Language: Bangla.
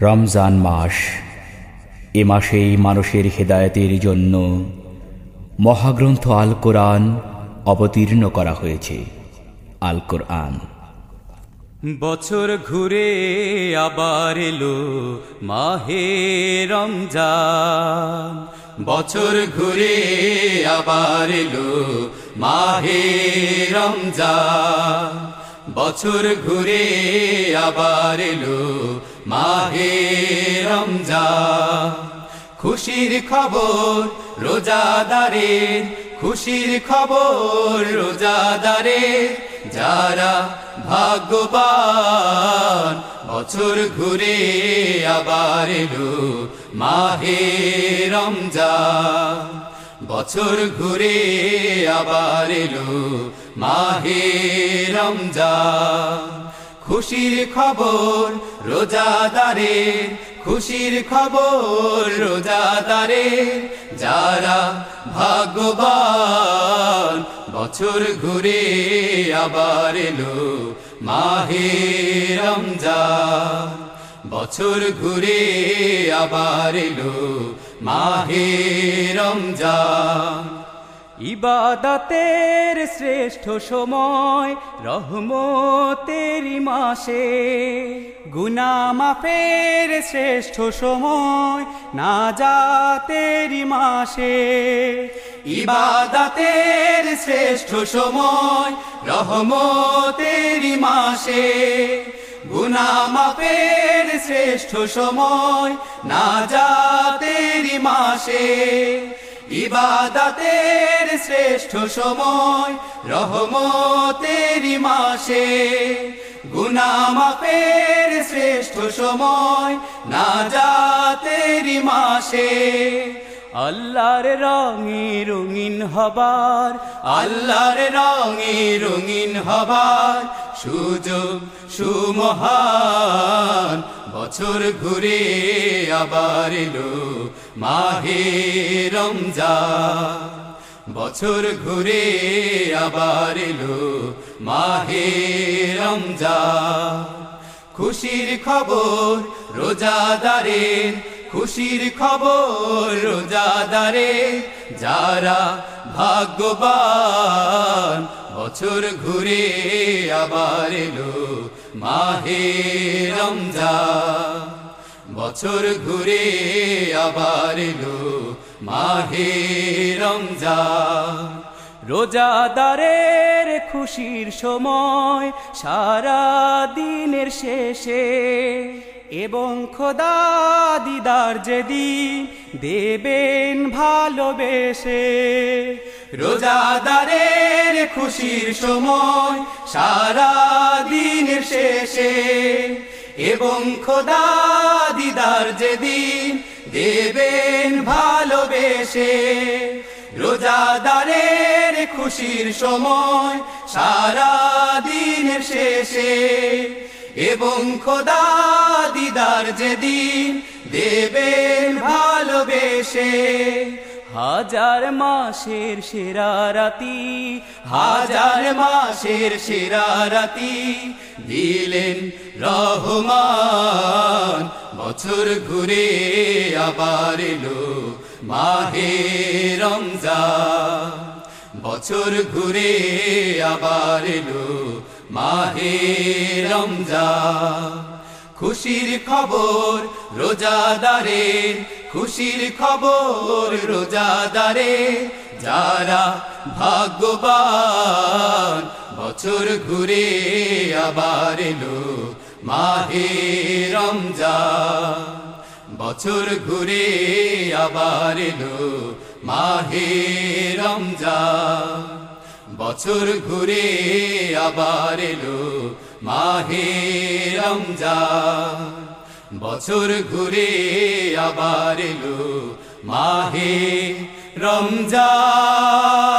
রমজান মাস। এ মাসেই মানুষের হেদায়তের জন্য মহাগ্রন্থ আল কোরআন অবতীর্ণ করা হয়েছে আল কোরআন বছর ঘুরে আবার এলো মাহে রমজান। বছর ঘুরে আবার এলো মাহে রমজান। বছর ঘুরে আবার এলো মাহে রমজান। খুশির খবর রোজাদারের, খুশির খবর রোজাদারের। যারা ভাগ্যবান, বছর ঘুরে আবার এলো মাহে রমজান। বছর ঘুরে আবার এলো মাহে রমজান। খুশির খবর রোজাদারের, খুশির খবর রোজাদারের। যারা ভাগ্যবান, বছর ঘুরে আবার এলো মাহে রমজান। বছর ঘুরে আবার এলো মাহে রমজান। ইবাদতের শ্রেষ্ঠ সময় রহমতেরি মাসে। গুনা মাফের শ্রেষ্ঠ সময় না যাতেরি মাসে। ইবাদতের শ্রেষ্ঠ সময় রহমতেরি মাসে। গুনা মাফের শ্রেষ্ঠ সময় না যাতেরি মাসে, ইবাদতের শ্রেষ্ঠ সময় রহমতেরি মাসে। গুনামাপের শ্রেষ্ঠ সময় না যাতেরি মাসে। আল্লাহর রঙে রঙিন হবার, আল্লাহর রঙে রঙিন হবার সুযোগ, সুমহান। বছর ঘুরে আবার এলো মাহে রমজান। বছর ঘুরে আবার এলো মাহে রমজান। খুশির খবর রোজাদারের, খুশির খবর রোজাদারে যারা ভাগ্যবান বছর ঘুরে আবার এলো মাহে রমজান। বছর ঘুরে আবার এলো মাহে রমজান। রোজাদারের খুশির সময় সারা দিনের শেষে এবং খোদা দিদার যেদিন দেবেন ভালোবেসে রোজাদারের খুশির সময় সারা দিনের শেষে এবং খোদা দিদার যেদিন দেবেন ভালোবেসে রোজাদারের খুশির সময় সারা দিনের শেষে এবং খোদা দিদার যেদিন দেবেন ভালোবেসে হাজার মাসের সেরা রাতি, হাজার মাসের সেরা রাতি দিলেন রহমান। বছর ঘুরে আবার এলো মাহে রমজান। বছর ঘুরে আবার এলো মাহে রমজান। খুশির খবর রোজাদারের, খুশির খবর রোজাদারে যারা ভাগ্যবান, বছর ঘুরে আবার এলো মাহে রমজান। বছর ঘুরে আবার এলো মাহে রমজান। বছর ঘুরে আবার এলো মাহে রমজান বছর ঘুরে আবার এলো মাহে রমজান।